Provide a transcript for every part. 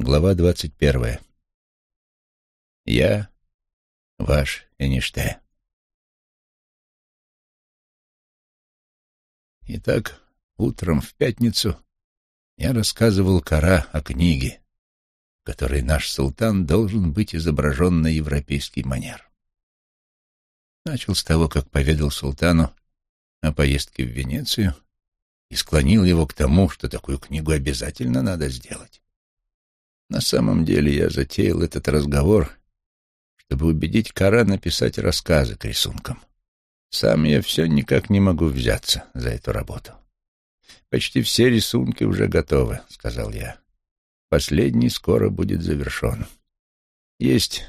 Глава двадцать первая. Я ваш Эниште. Итак, утром в пятницу я рассказывал Кара о книге, в которой наш султан должен быть изображен на европейский манер. Начал с того, как поведал султану о поездке в Венецию и склонил его к тому, что такую книгу обязательно надо сделать. На самом деле я затеял этот разговор, чтобы убедить Кара написать рассказы к рисункам. Сам я все никак не могу взяться за эту работу. «Почти все рисунки уже готовы», — сказал я. «Последний скоро будет завершен. Есть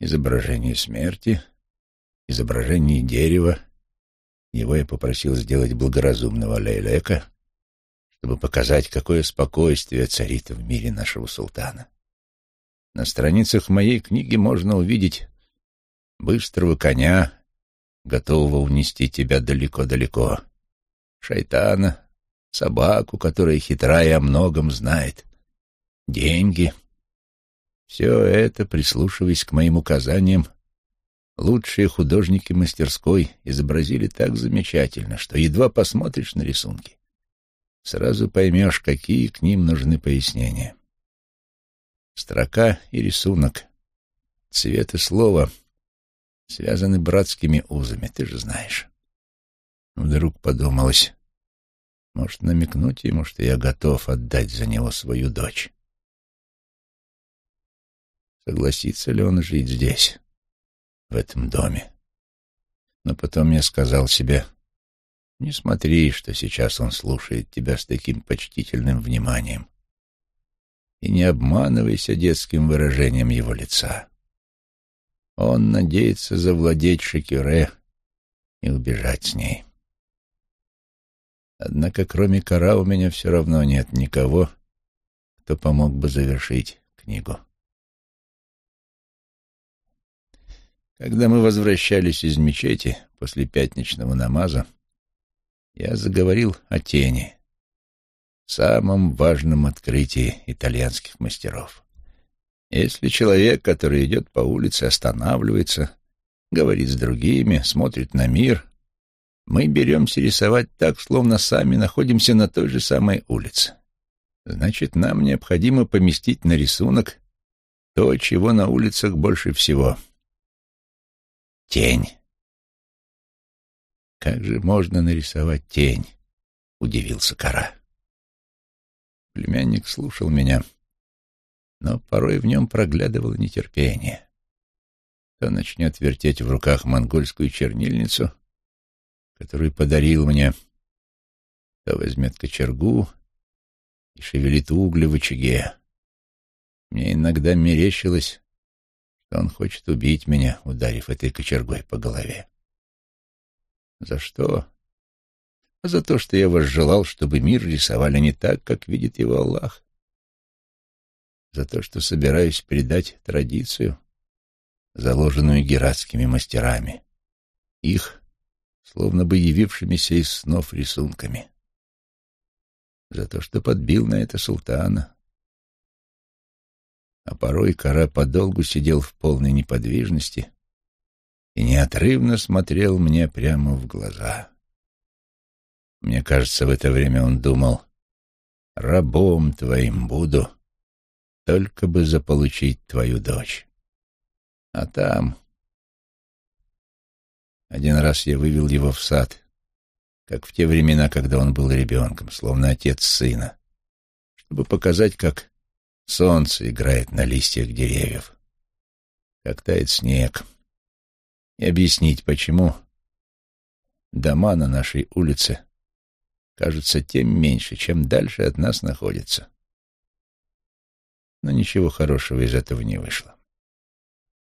изображение смерти, изображение дерева. Его я попросил сделать благоразумного Лейлека, чтобы показать, какое спокойствие царит в мире нашего султана. На страницах моей книги можно увидеть быстрого коня, готового унести тебя далеко-далеко, шайтана, собаку, которая хитра и о многом знает, деньги. Все это, прислушиваясь к моим указаниям, лучшие художники мастерской изобразили так замечательно, что едва посмотришь на рисунки, сразу поймешь, какие к ним нужны пояснения. Строка и рисунок, цвет и слово связаны братскими узами, ты же знаешь. Вдруг подумалось, может, намекнуть ему, что я готов отдать за него свою дочь. Согласится ли он жить здесь, в этом доме? Но потом я сказал себе, не смотри, что сейчас он слушает тебя с таким почтительным вниманием. И не обманывайся детским выражением его лица. Он надеется завладеть Шекюре и убежать с ней. Однако кроме Кара у меня все равно нет никого, кто помог бы завершить книгу. Когда мы возвращались из мечети после пятничного намаза, я заговорил о тени, самом важном открытии итальянских мастеров. Если человек, который идет по улице, останавливается, говорит с другими, смотрит на мир, мы беремся рисовать так, словно сами находимся на той же самой улице. Значит, нам необходимо поместить на рисунок то, чего на улицах больше всего. Тень. «Как же можно нарисовать тень?» — удивился Кара. Племянник слушал меня, но порой в нем проглядывало нетерпение. То начнет вертеть в руках монгольскую чернильницу, которую подарил мне, то возьмет кочергу и шевелит угли в очаге. Мне иногда мерещилось, что он хочет убить меня, ударив этой кочергой по голове. За что? А за то, что я возжелал, чтобы мир рисовали не так, как видит его Аллах. За то, что собираюсь передать традицию, заложенную гератскими мастерами. Их, словно бы явившимися из снов рисунками. За то, что подбил на это султана. А порой Кара подолгу сидел в полной неподвижности — и неотрывно смотрел мне прямо в глаза. Мне кажется, в это время он думал, «Рабом твоим буду, только бы заполучить твою дочь». А там... Один раз я вывел его в сад, как в те времена, когда он был ребенком, словно отец сына, чтобы показать, как солнце играет на листьях деревьев, как тает снег, и объяснить, почему дома на нашей улице кажутся тем меньше, чем дальше от нас находятся. Но ничего хорошего из этого не вышло.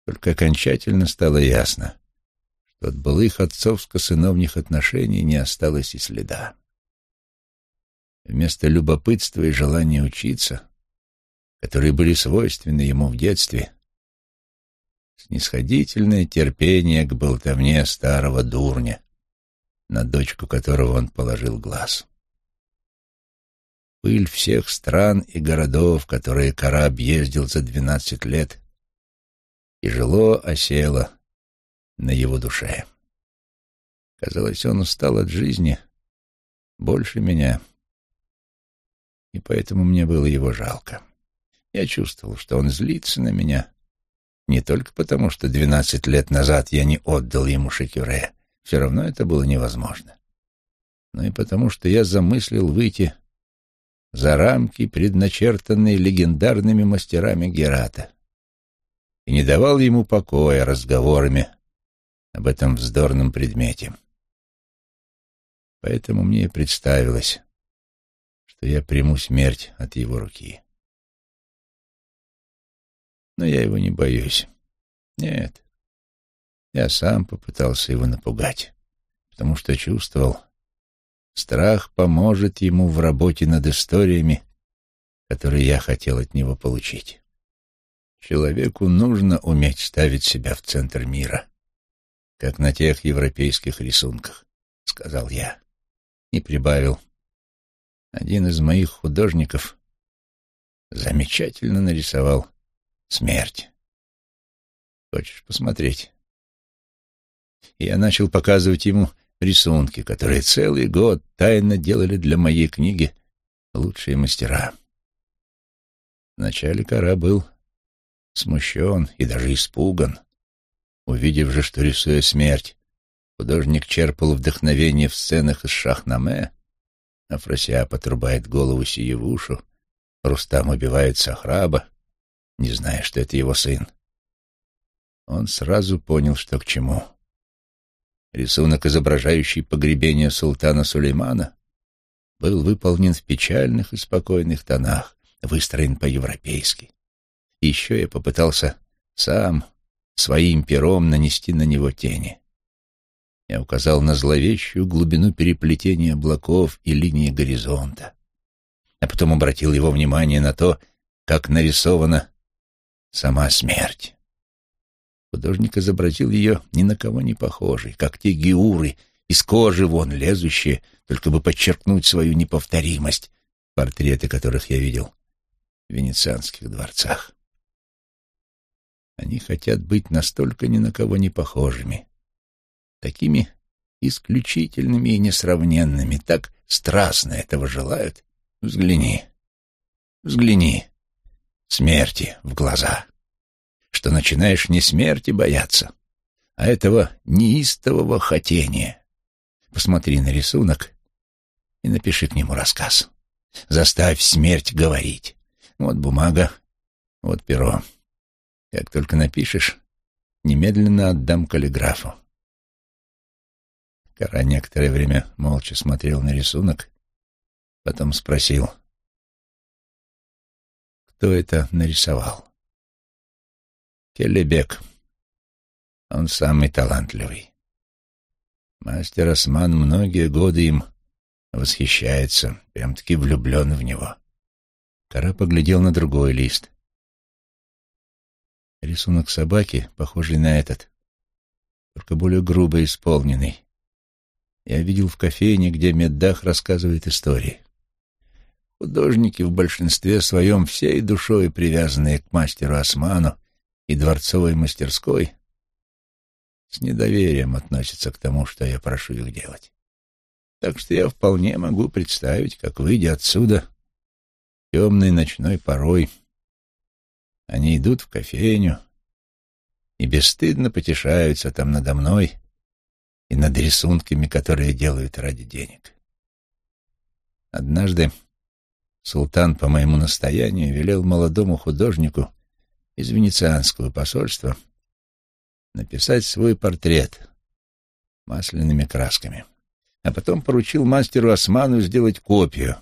Только окончательно стало ясно, что от былых отцовско-сыновних отношений не осталось и следа. Вместо любопытства и желания учиться, которые были свойственны ему в детстве, снисходительное терпение к болтовне старого дурня, на дочку которого он положил глаз. Пыль всех стран и городов, которые Кара объездил за двенадцать лет, тяжело осела на его душе. Казалось, он устал от жизни больше меня, и поэтому мне было его жалко. Я чувствовал, что он злится на меня, не только потому, что двенадцать лет назад я не отдал ему шекюре, все равно это было невозможно, но и потому, что я замыслил выйти за рамки, предначертанные легендарными мастерами Герата, и не давал ему покоя разговорами об этом вздорном предмете. Поэтому мне и представилось, что я приму смерть от его руки. Но я его не боюсь. Нет. Я сам попытался его напугать, потому что чувствовал, страх поможет ему в работе над историями, которые я хотел от него получить. Человеку нужно уметь ставить себя в центр мира, как на тех европейских рисунках, — сказал я и прибавил. Один из моих художников замечательно нарисовал смерть. Хочешь посмотреть? Я начал показывать ему рисунки, которые целый год тайно делали для моей книги лучшие мастера. Вначале Кара был смущен и даже испуган. Увидев же, что, рисуя смерть, Художник черпал вдохновение в сценах из Шахнаме. Афрасиаб отрубает голову Сиявушу, Рустам убивает Сахраба, не зная, что это его сын. Он сразу понял, что к чему. Рисунок, изображающий погребение султана Сулеймана, был выполнен в печальных и спокойных тонах, выстроен по-европейски. Еще я попытался сам своим пером нанести на него тени. Я указал на зловещую глубину переплетения облаков и линии горизонта, а потом обратил его внимание на то, как нарисована сама смерть. Художник изобразил ее ни на кого не похожей, как те геуры, из кожи вон лезущие, только бы подчеркнуть свою неповторимость, портреты которых я видел в венецианских дворцах. Они хотят быть настолько ни на кого не похожими, такими исключительными и несравненными, так страстно этого желают. Взгляни, взгляни смерти в глаза, что начинаешь не смерти бояться, а этого неистового хотения. Посмотри на рисунок и напиши к нему рассказ. Заставь смерть говорить. Вот бумага, вот перо. Как только напишешь, немедленно отдам каллиграфу. Кара некоторое время молча смотрел на рисунок, потом спросил, кто это нарисовал. Келебек. Он самый талантливый. Мастер Осман многие годы им восхищается, прям-таки влюблен в него. Кара поглядел на другой лист. Рисунок собаки, похожий на этот, только более грубо исполненный я видел в кофейне, где Меддах рассказывает истории. Художники в большинстве своем всей душой привязанные к мастеру Осману и дворцовой мастерской, с недоверием относятся к тому, что я прошу их делать. Так что я вполне могу представить, как, выйдя отсюда темной ночной порой, они идут в кофейню и бесстыдно потешаются там надо мной, и над рисунками, которые делают ради денег. Однажды султан по моему настоянию велел молодому художнику из венецианского посольства написать свой портрет масляными красками, а потом поручил мастеру Осману сделать копию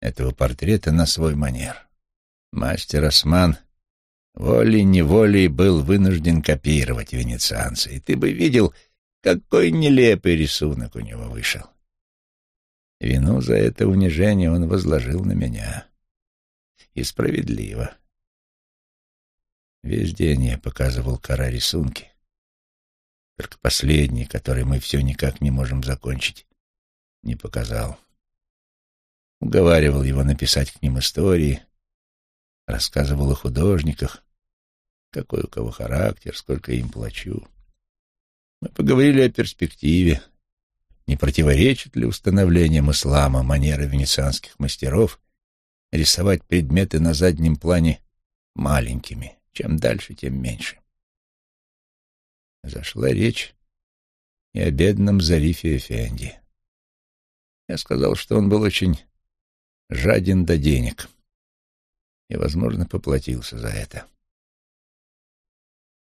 этого портрета на свой манер. Мастер Осман волей-неволей был вынужден копировать венецианца, и ты бы видел, какой нелепый рисунок у него вышел. Вину за это унижение он возложил на меня. И справедливо. Весь день я показывал кора рисунки. Только последний, который мы все никак не можем закончить, не показал. уговаривал его написать к ним истории, рассказывал о художниках, какой у кого характер, сколько им плачу. Мы поговорили о перспективе, не противоречит ли установлениям ислама манеры венецианских мастеров рисовать предметы на заднем плане маленькими, чем дальше, тем меньше. Зашла речь и о бедном Зарифе Эфенди. Я сказал, что он был очень жаден до денег и, возможно, поплатился за это.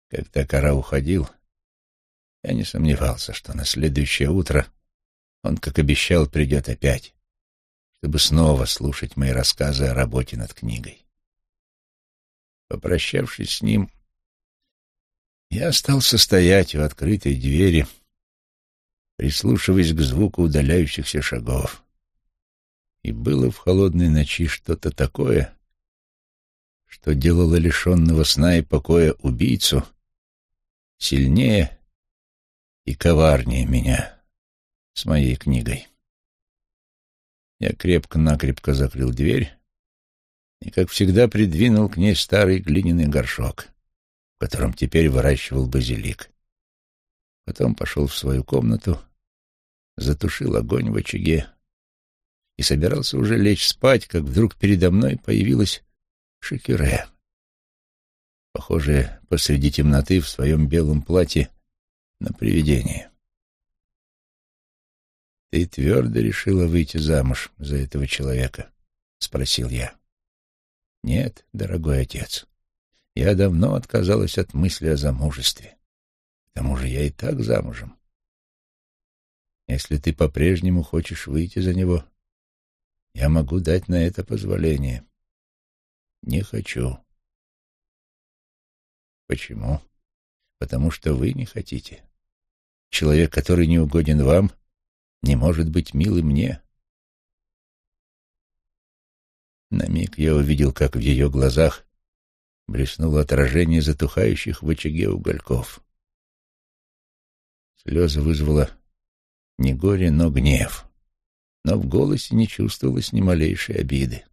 Когда Кара уходил, я не сомневался, что на следующее утро он, как обещал, придет опять, чтобы снова слушать мои рассказы о работе над книгой. Попрощавшись с ним, я остался стоять у открытой двери, прислушиваясь к звуку удаляющихся шагов. И было в холодной ночи что-то такое, что делало лишенного сна и покоя убийцу сильнее и коварнее меня с моей книгой. Я крепко-накрепко закрыл дверь и, как всегда, придвинул к ней старый глиняный горшок, в котором теперь выращивал базилик. Потом пошел в свою комнату, затушил огонь в очаге и собирался уже лечь спать, как вдруг передо мной появилась Шекюре, похожая посреди темноты в своем белом платье на привидение. «Ты твердо решила выйти замуж за этого человека?» — спросил я. «Нет, дорогой отец, я давно отказалась от мысли о замужестве. К тому же я и так замужем. Если ты по-прежнему хочешь выйти за него, я могу дать на это позволение. Не хочу. Почему? Потому что вы не хотите. Человек, который не угоден вам, не может быть милым мне. На миг я увидел, как в ее глазах блеснуло отражение затухающих в очаге угольков. Слезы вызвало не горе, но гнев, но в голосе не чувствовалось ни малейшей обиды.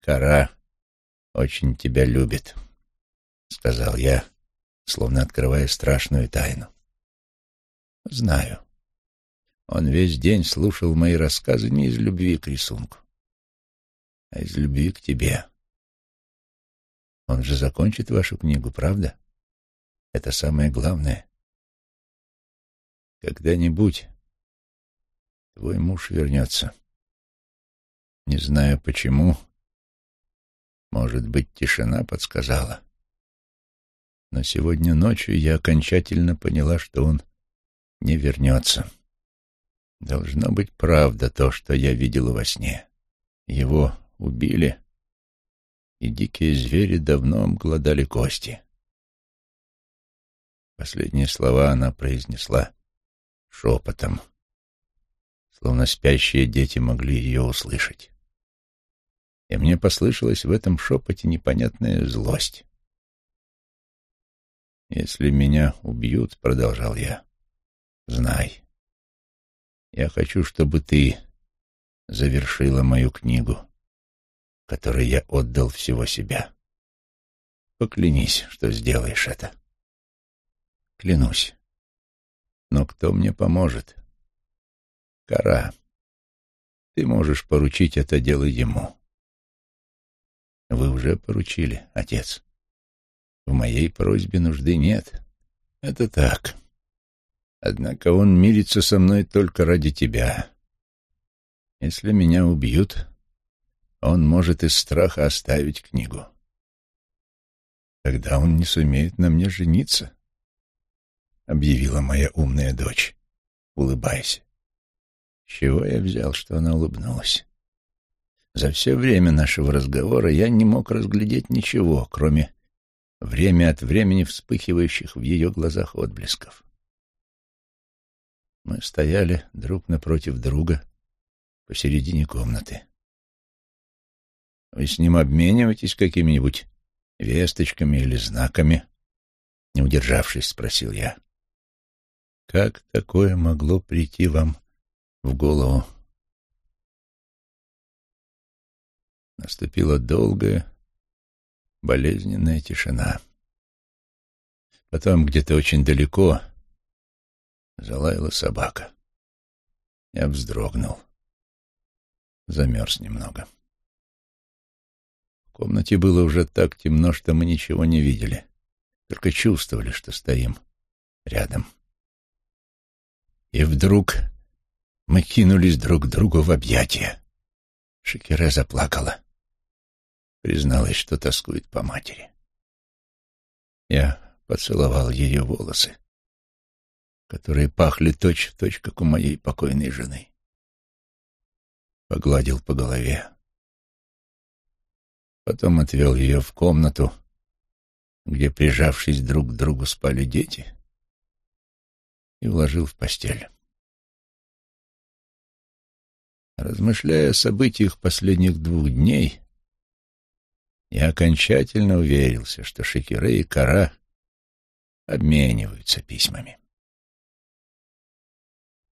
«Кора очень тебя любит», — сказал я, словно открывая страшную тайну. Знаю. Он весь день слушал мои рассказы не из любви к рисунку, а из любви к тебе. Он же закончит вашу книгу, правда? Это самое главное. Когда-нибудь твой муж вернется. Не знаю почему. Может быть, тишина подсказала. Но сегодня ночью я окончательно поняла, что он не вернется. Должно быть правда то, что я видел во сне. Его убили, и дикие звери давно обглодали кости. Последние слова она произнесла шепотом, словно спящие дети могли ее услышать. И мне послышалась в этом шепоте непонятная злость. «Если меня убьют, — продолжал я, Знай, я хочу, чтобы ты завершила мою книгу, которой я отдал всего себя. Поклянись, что сделаешь это. Клянусь. Но кто мне поможет? Кара. Ты можешь поручить это дело ему. Вы уже поручили, отец. В моей просьбе нужды нет. Это так. Однако он мирится со мной только ради тебя. Если меня убьют, он может из страха оставить книгу. Тогда он не сумеет на мне жениться, — объявила моя умная дочь, улыбаясь. С чего я взял, что она улыбнулась? За все время нашего разговора я не мог разглядеть ничего, кроме время от времени вспыхивающих в ее глазах отблесков. Мы стояли друг напротив друга посередине комнаты. «Вы с ним обмениваетесь какими-нибудь весточками или знаками?» Не удержавшись, спросил я. «Как такое могло прийти вам в голову?» Наступила долгая, болезненная тишина. Потом где-то очень далеко залаяла собака. Я вздрогнул. Замерз немного. В комнате было уже так темно, что мы ничего не видели, только чувствовали, что стоим рядом. И вдруг мы кинулись друг к другу в объятия. Шекере заплакала. Призналась, что тоскует по матери. Я поцеловал ее волосы, которые пахли точь-в-точь, точь, как у моей покойной жены. Погладил по голове. Потом отвел ее в комнату, где, прижавшись друг к другу, спали дети, и вложил в постель. Размышляя о событиях последних двух дней, я окончательно уверился, что Шекире и Кара обмениваются письмами.